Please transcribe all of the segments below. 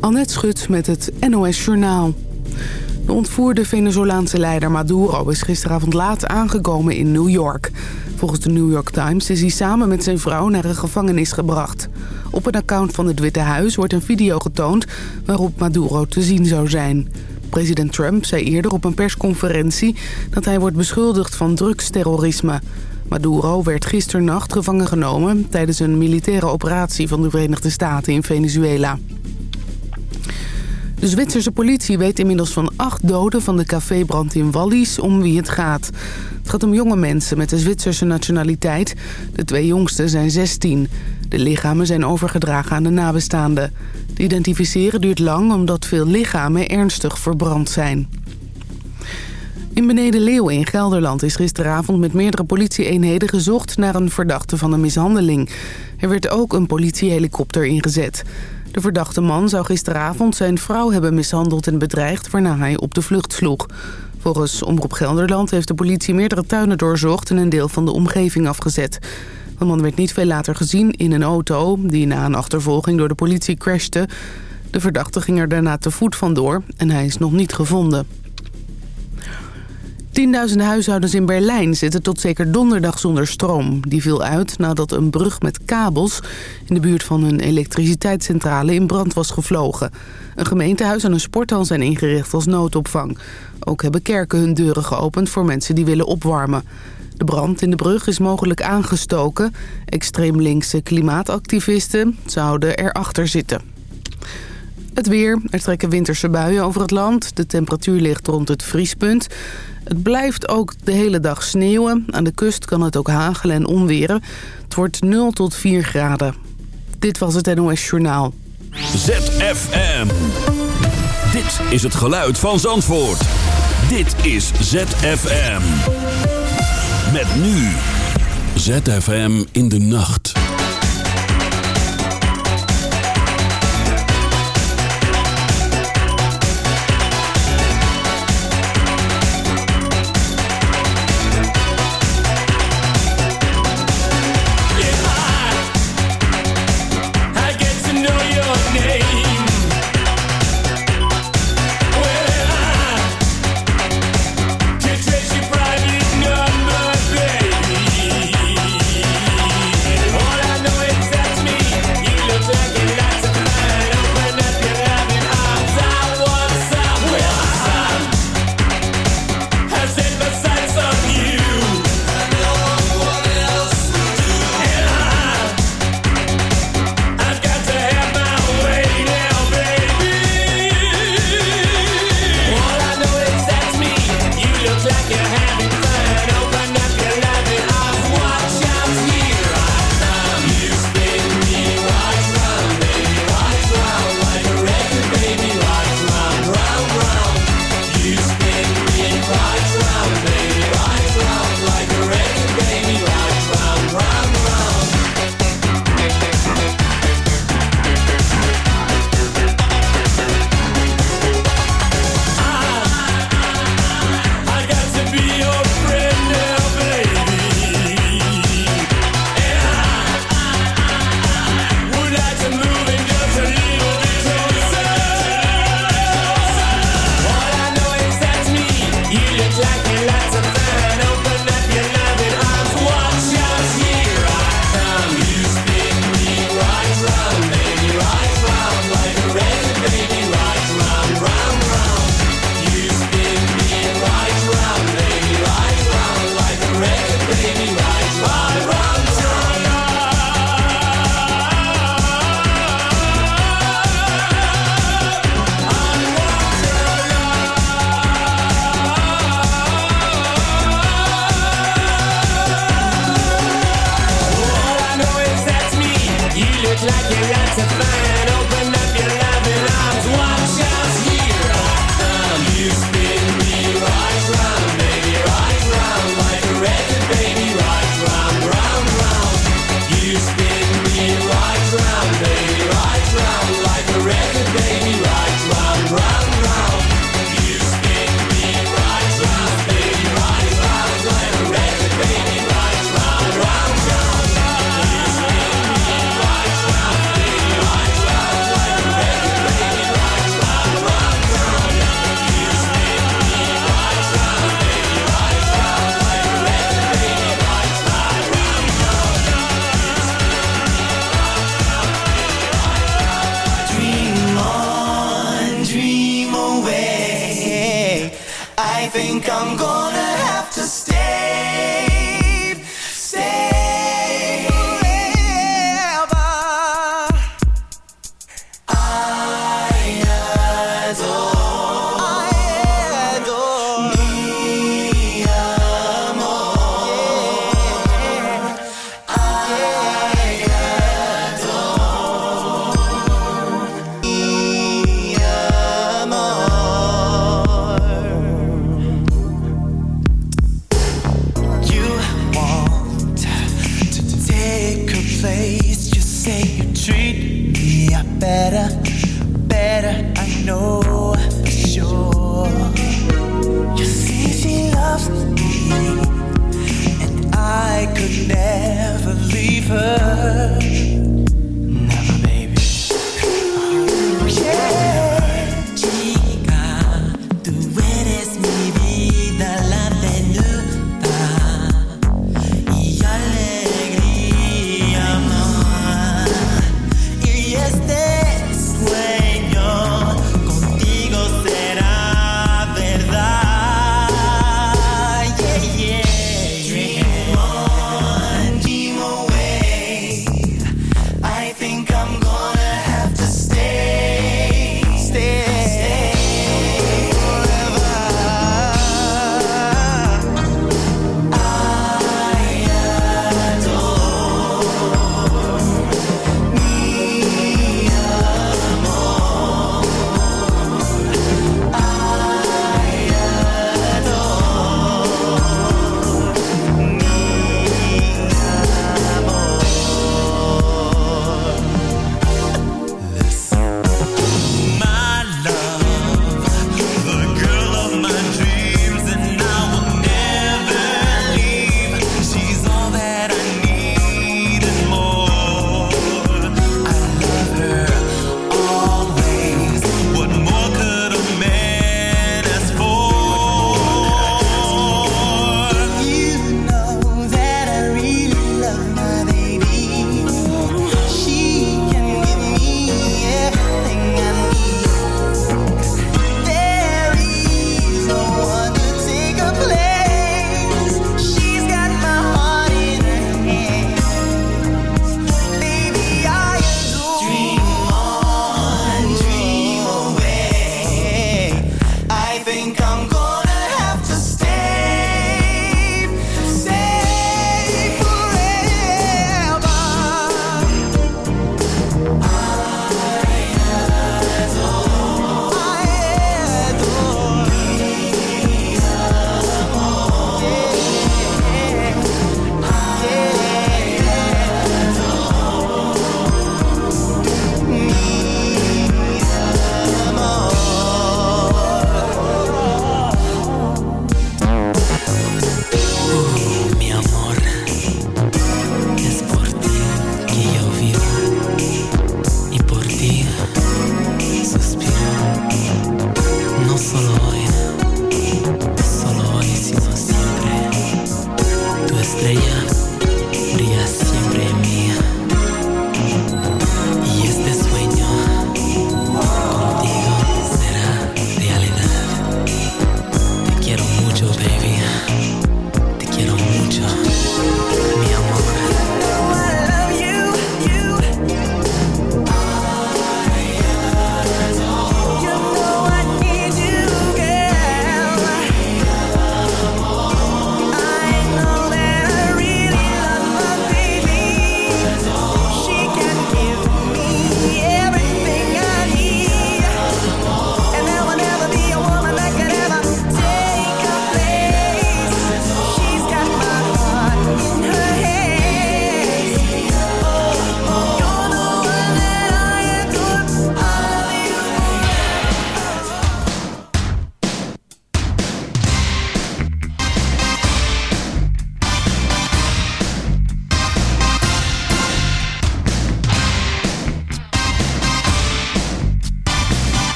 Annette Schut met het NOS Journaal. De ontvoerde Venezolaanse leider Maduro is gisteravond laat aangekomen in New York. Volgens de New York Times is hij samen met zijn vrouw naar een gevangenis gebracht. Op een account van het Witte Huis wordt een video getoond waarop Maduro te zien zou zijn. President Trump zei eerder op een persconferentie dat hij wordt beschuldigd van drugsterrorisme. Maduro werd gisternacht gevangen genomen tijdens een militaire operatie van de Verenigde Staten in Venezuela. De Zwitserse politie weet inmiddels van acht doden van de cafébrand in Wallis om wie het gaat. Het gaat om jonge mensen met de Zwitserse nationaliteit. De twee jongsten zijn 16. De lichamen zijn overgedragen aan de nabestaanden. Het identificeren duurt lang omdat veel lichamen ernstig verbrand zijn. In Beneden Leeuwen in Gelderland is gisteravond met meerdere politieeenheden gezocht naar een verdachte van een mishandeling. Er werd ook een politiehelikopter ingezet. De verdachte man zou gisteravond zijn vrouw hebben mishandeld en bedreigd... waarna hij op de vlucht sloeg. Volgens Omroep Gelderland heeft de politie meerdere tuinen doorzocht... en een deel van de omgeving afgezet. De man werd niet veel later gezien in een auto... die na een achtervolging door de politie crashte. De verdachte ging er daarna te voet vandoor en hij is nog niet gevonden. Tienduizenden huishoudens in Berlijn zitten tot zeker donderdag zonder stroom. Die viel uit nadat een brug met kabels in de buurt van een elektriciteitscentrale in brand was gevlogen. Een gemeentehuis en een sporthal zijn ingericht als noodopvang. Ook hebben kerken hun deuren geopend voor mensen die willen opwarmen. De brand in de brug is mogelijk aangestoken. Extreem linkse klimaatactivisten zouden erachter zitten. Het weer. Er trekken winterse buien over het land. De temperatuur ligt rond het vriespunt. Het blijft ook de hele dag sneeuwen. Aan de kust kan het ook hagelen en onweren. Het wordt 0 tot 4 graden. Dit was het NOS Journaal. ZFM. Dit is het geluid van Zandvoort. Dit is ZFM. Met nu. ZFM in de nacht.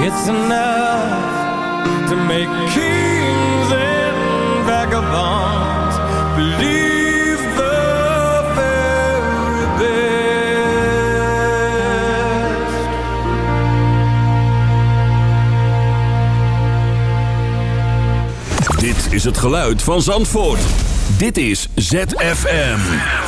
It's enough to make kings and vagabonds believe the very best. Dit is het geluid van Zandvoort. Dit is ZFM.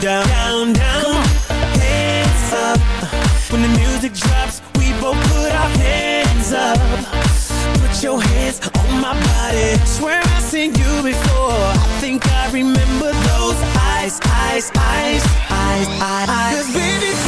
Down, down, down. Hands up, when the music drops, we both put our hands up. Put your hands on my body. Swear I've seen you before. I think I remember those eyes, eyes, eyes, eyes, eyes. Cause baby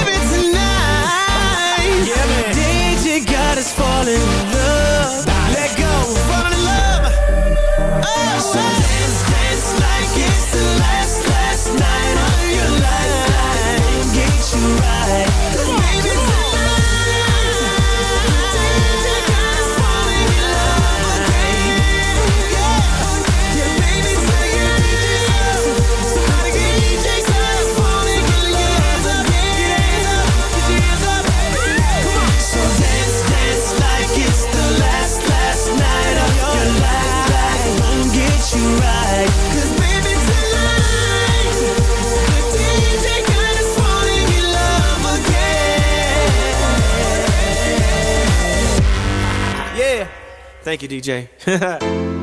Thank you, DJ.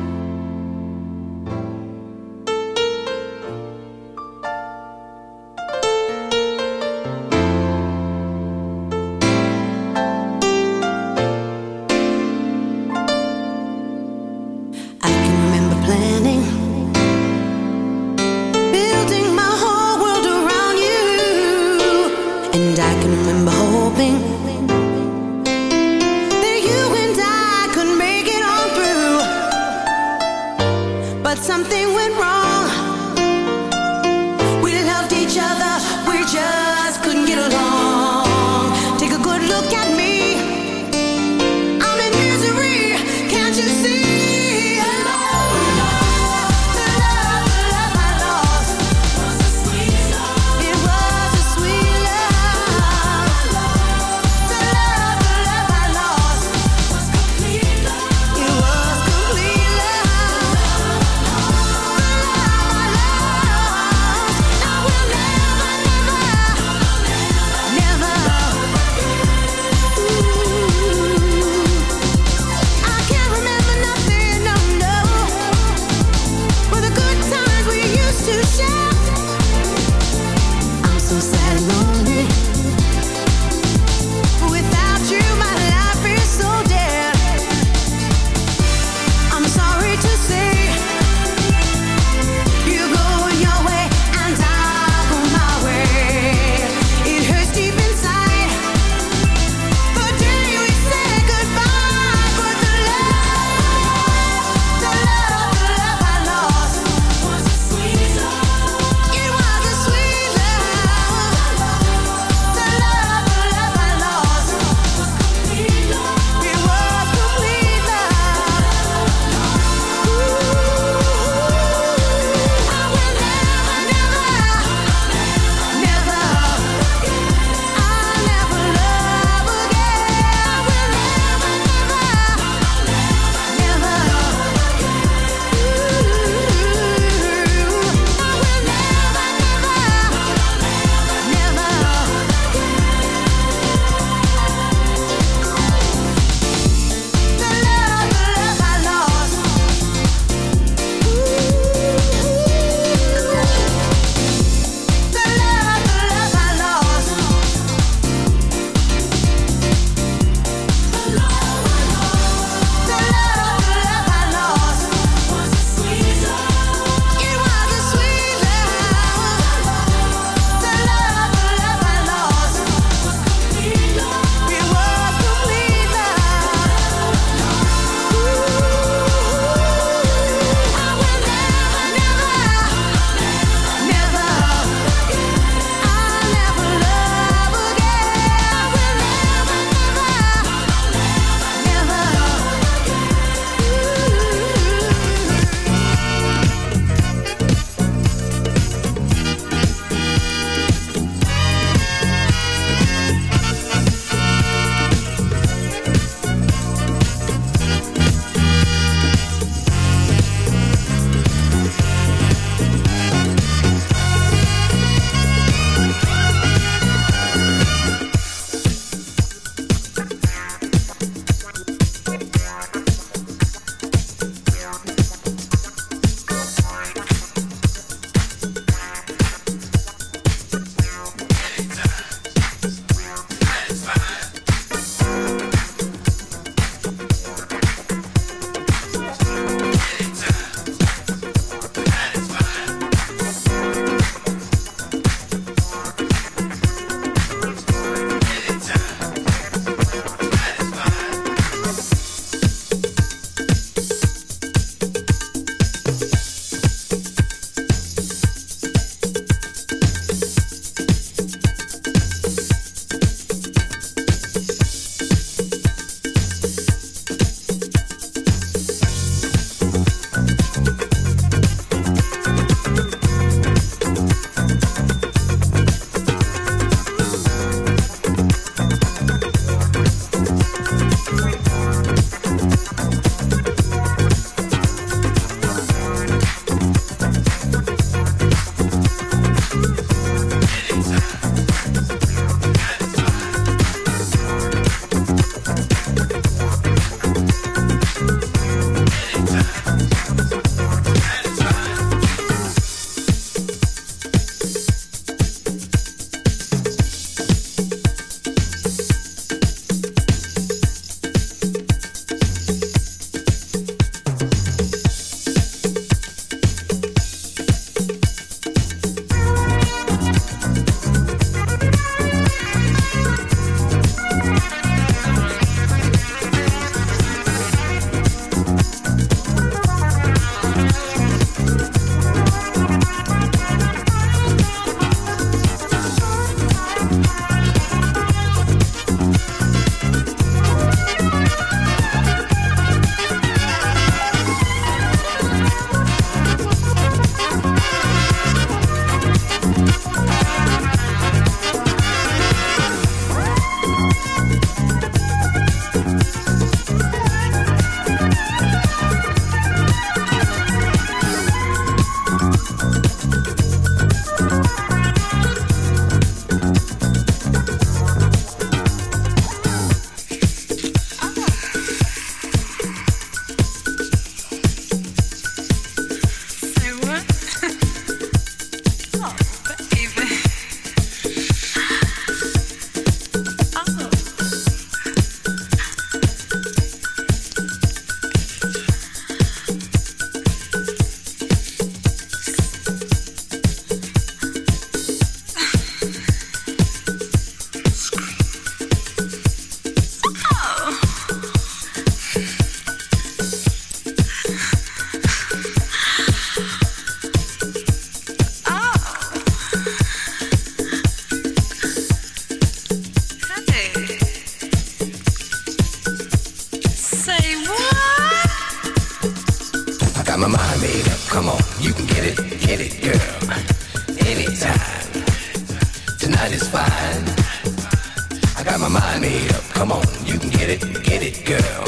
sign me up. Come on, you can get it, get it, girl.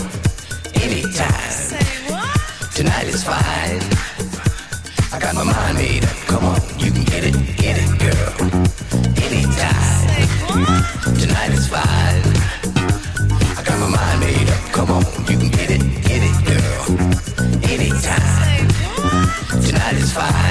Anytime. Say what? Tonight is fine. I got my mind made up. Come on, you can get it, get it, girl. Anytime. Say what? Tonight is fine. I got my mind made up. Come on, you can get it, get it, girl. Anytime. Say what? Tonight is fine.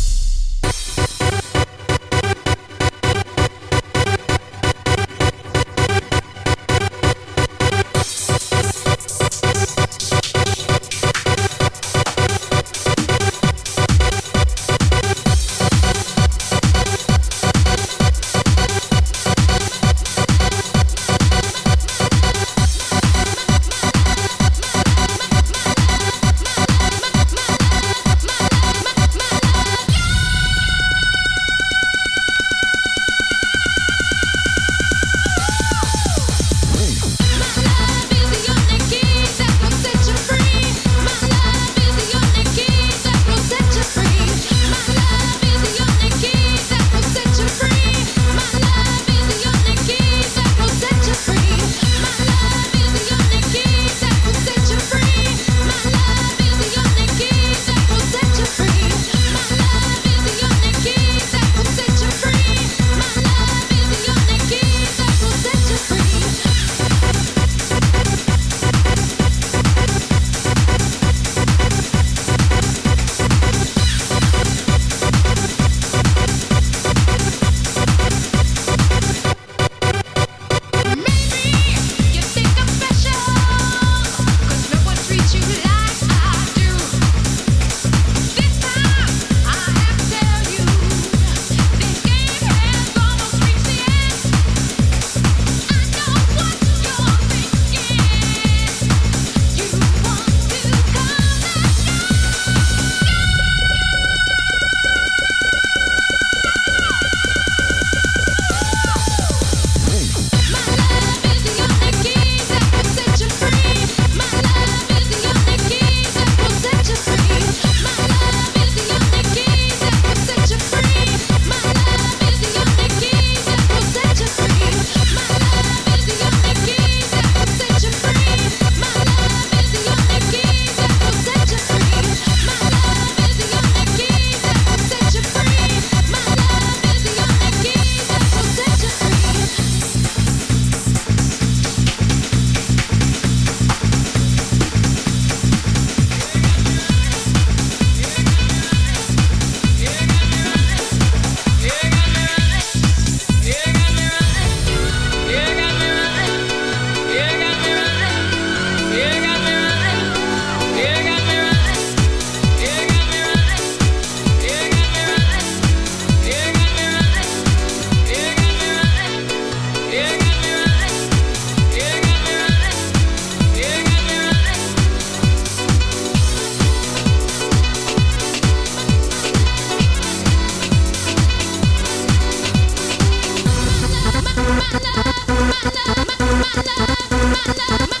da da